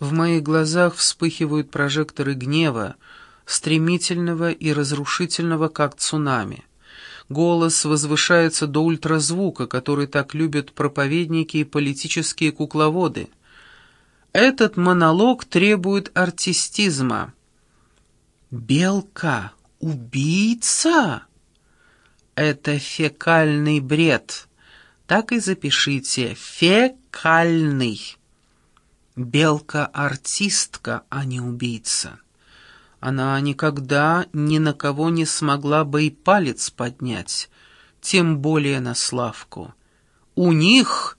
В моих глазах вспыхивают прожекторы гнева, стремительного и разрушительного, как цунами. Голос возвышается до ультразвука, который так любят проповедники и политические кукловоды. Этот монолог требует артистизма. «Белка! Убийца!» Это фекальный бред. Так и запишите. Фекальный. Белка — артистка, а не убийца. Она никогда ни на кого не смогла бы и палец поднять, тем более на Славку. У них...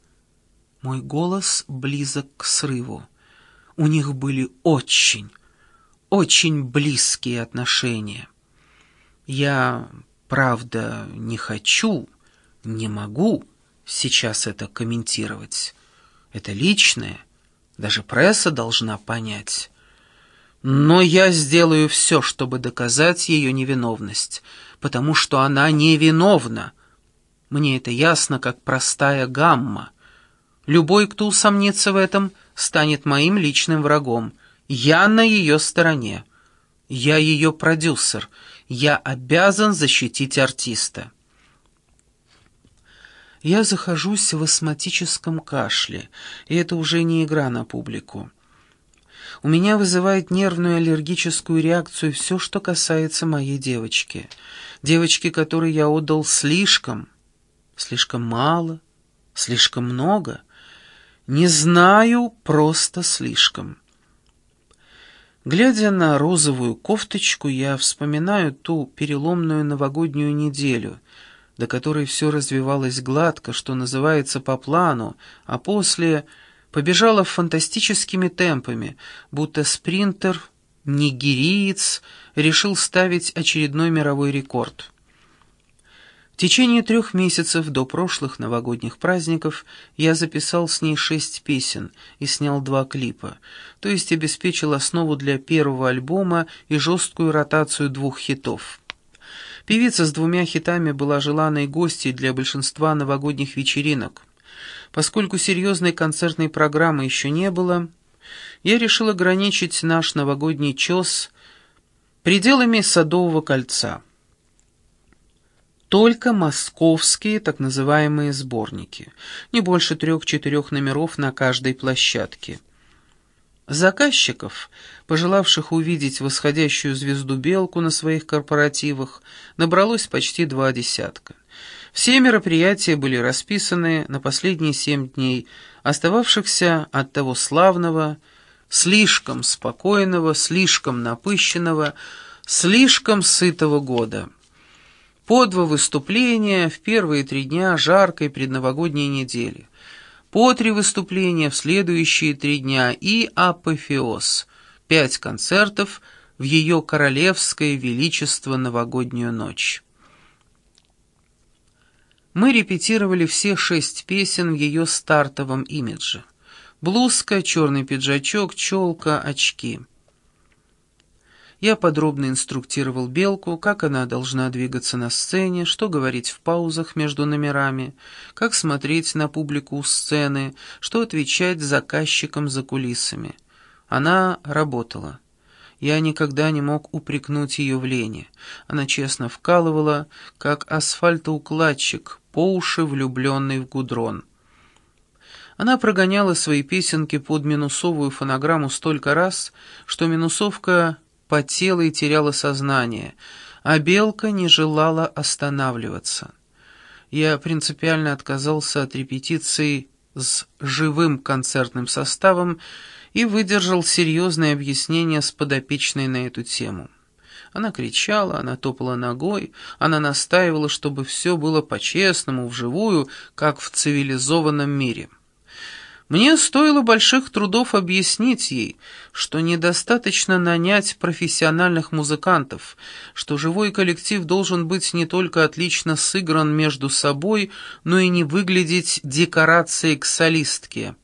Мой голос близок к срыву. У них были очень, очень близкие отношения. Я, правда, не хочу, не могу сейчас это комментировать. Это личное, даже пресса должна понять. Но я сделаю все, чтобы доказать ее невиновность, потому что она невиновна. Мне это ясно, как простая гамма. Любой, кто усомнится в этом, станет моим личным врагом. Я на ее стороне. Я ее продюсер. Я обязан защитить артиста. Я захожусь в астматическом кашле, и это уже не игра на публику. У меня вызывает нервную аллергическую реакцию все, что касается моей девочки. Девочки, которой я отдал слишком, слишком мало, слишком много. Не знаю, просто слишком. Глядя на розовую кофточку, я вспоминаю ту переломную новогоднюю неделю — до которой все развивалось гладко, что называется, по плану, а после побежала фантастическими темпами, будто спринтер, нигериец, решил ставить очередной мировой рекорд. В течение трех месяцев до прошлых новогодних праздников я записал с ней шесть песен и снял два клипа, то есть обеспечил основу для первого альбома и жесткую ротацию двух хитов. Певица с двумя хитами была желанной гостьей для большинства новогодних вечеринок. Поскольку серьезной концертной программы еще не было, я решил ограничить наш новогодний чес пределами Садового кольца. Только московские так называемые сборники, не больше трех-четырех номеров на каждой площадке. Заказчиков, пожелавших увидеть восходящую звезду Белку на своих корпоративах, набралось почти два десятка. Все мероприятия были расписаны на последние семь дней, остававшихся от того славного, слишком спокойного, слишком напыщенного, слишком сытого года. По два выступления в первые три дня жаркой предновогодней недели – по три выступления в следующие три дня и апофеоз, пять концертов в ее королевское величество новогоднюю ночь. Мы репетировали все шесть песен в ее стартовом имидже. Блузка, черный пиджачок, челка, очки — я подробно инструктировал Белку, как она должна двигаться на сцене, что говорить в паузах между номерами, как смотреть на публику у сцены, что отвечать заказчикам за кулисами. Она работала. Я никогда не мог упрекнуть ее в лени. Она честно вкалывала, как асфальтоукладчик, по уши влюбленный в гудрон. Она прогоняла свои песенки под минусовую фонограмму столько раз, что минусовка потела и теряла сознание, а белка не желала останавливаться. Я принципиально отказался от репетиции с живым концертным составом и выдержал серьезное объяснение с подопечной на эту тему. Она кричала, она топала ногой, она настаивала, чтобы все было по-честному, вживую, как в цивилизованном мире. Мне стоило больших трудов объяснить ей, что недостаточно нанять профессиональных музыкантов, что живой коллектив должен быть не только отлично сыгран между собой, но и не выглядеть декорацией к солистке.